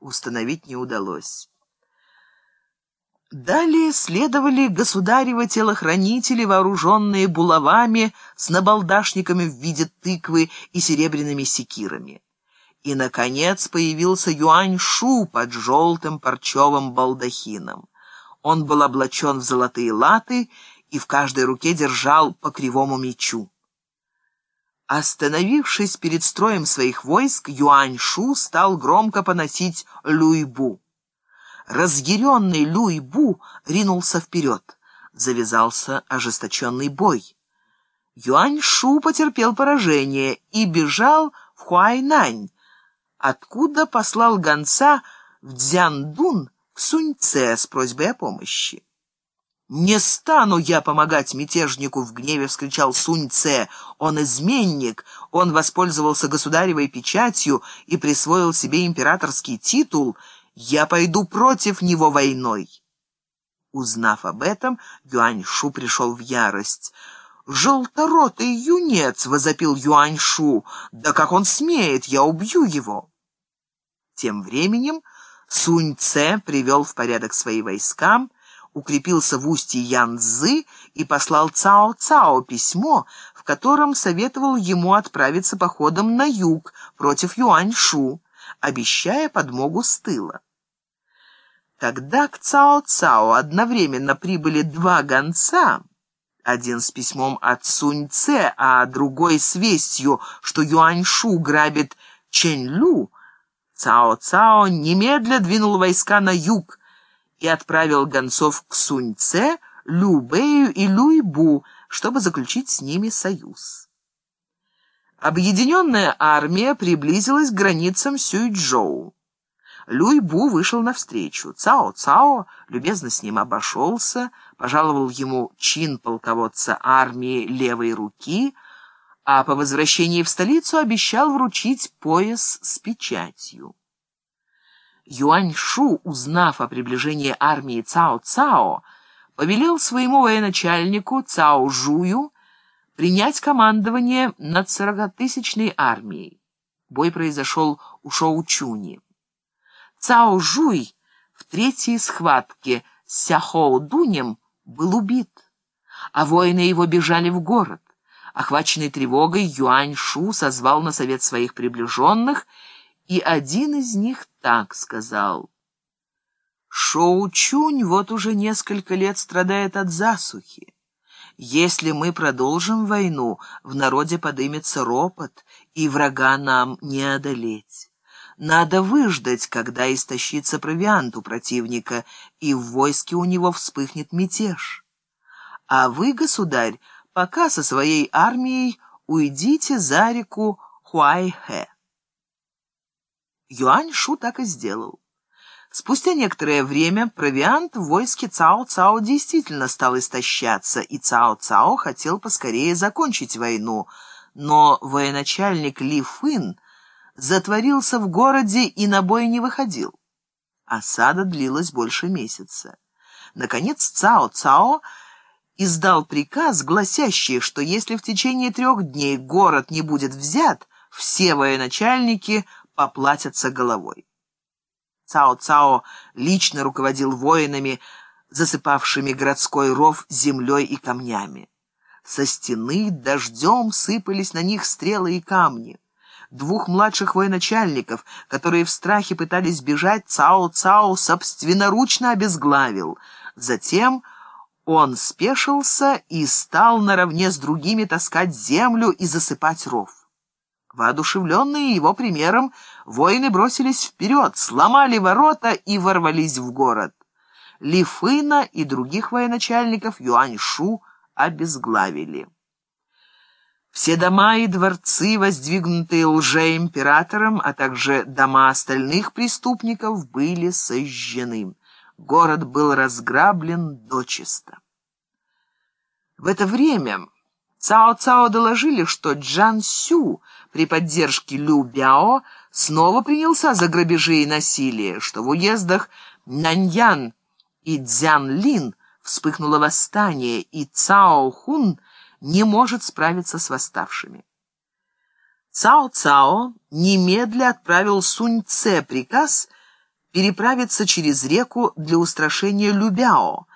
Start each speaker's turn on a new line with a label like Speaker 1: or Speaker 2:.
Speaker 1: установить не удалось. Далее следовали государевы телохранители, вооруженные булавами с набалдашниками в виде тыквы и серебряными секирами. И, наконец, появился Юань-Шу под желтым парчевым балдахином. Он был облачен в золотые латы и в каждой руке держал по кривому мечу. Остановившись перед строем своих войск, Юань-Шу стал громко поносить Люйбу. Разъяренный Люйбу ринулся вперед. Завязался ожесточенный бой. Юань-Шу потерпел поражение и бежал в Хуайнань, откуда послал гонца в Дзяндун к Суньце с просьбой о помощи. «Не стану я помогать мятежнику!» — в гневе вскричал Сунь-Це. «Он изменник, он воспользовался государевой печатью и присвоил себе императорский титул. Я пойду против него войной!» Узнав об этом, Юань-Шу пришел в ярость. «Желторотый юнец!» — возопил Юань-Шу. «Да как он смеет! Я убью его!» Тем временем Сунь-Це привел в порядок свои войска, укрепился в устье Янцзы и послал Цао-Цао письмо, в котором советовал ему отправиться походом на юг против Юань-Шу, обещая подмогу с тыла. Когда к Цао-Цао одновременно прибыли два гонца, один с письмом от Сунь-Це, а другой с вестью, что Юань-Шу грабит Чэнь-Лю, Цао-Цао немедля двинул войска на юг, и отправил гонцов к Суньце, Любею и Люйбу, чтобы заключить с ними союз. Объединенная армия приблизилась к границам Сюйчжоу. Люйбу вышел навстречу. Цао-Цао любезно с ним обошелся, пожаловал ему чин полководца армии левой руки, а по возвращении в столицу обещал вручить пояс с печатью. Юань-Шу, узнав о приближении армии Цао-Цао, повелел своему военачальнику Цао-Жую принять командование над сорокатысячной армией. Бой произошел у Шоу-Чуни. Цао-Жуй в третьей схватке с Сяхоу-Дунем был убит, а воины его бежали в город. Охваченный тревогой, Юань-Шу созвал на совет своих приближенных и один из них так сказал. Шоу-Чунь вот уже несколько лет страдает от засухи. Если мы продолжим войну, в народе подымется ропот, и врага нам не одолеть. Надо выждать, когда истощится провиант у противника, и в войске у него вспыхнет мятеж. А вы, государь, пока со своей армией уйдите за реку Хуайхэ. Юань Шу так и сделал. Спустя некоторое время провиант в войске Цао-Цао действительно стал истощаться, и Цао-Цао хотел поскорее закончить войну, но военачальник Ли Фын затворился в городе и на бой не выходил. Осада длилась больше месяца. Наконец Цао-Цао издал приказ, гласящий, что если в течение трех дней город не будет взят, все военачальники поплатятся головой. Цао-Цао лично руководил воинами, засыпавшими городской ров землей и камнями. Со стены дождем сыпались на них стрелы и камни. Двух младших военачальников, которые в страхе пытались бежать, Цао-Цао собственноручно обезглавил. Затем он спешился и стал наравне с другими таскать землю и засыпать ров. Воодушевленные его примером, воины бросились вперед, сломали ворота и ворвались в город. Лифына и других военачальников Юань-Шу обезглавили. Все дома и дворцы, воздвигнутые лжеимператором, а также дома остальных преступников, были сожжены. Город был разграблен дочисто. В это время Цао-Цао доложили, что Джан Сю при поддержке Лю Бяо снова принялся за грабежи и насилие, что в уездах Наньян и Цзянлин вспыхнуло восстание, и Цао Хун не может справиться с восставшими. Цао-Цао немедля отправил Сунь Це приказ переправиться через реку для устрашения Любяо,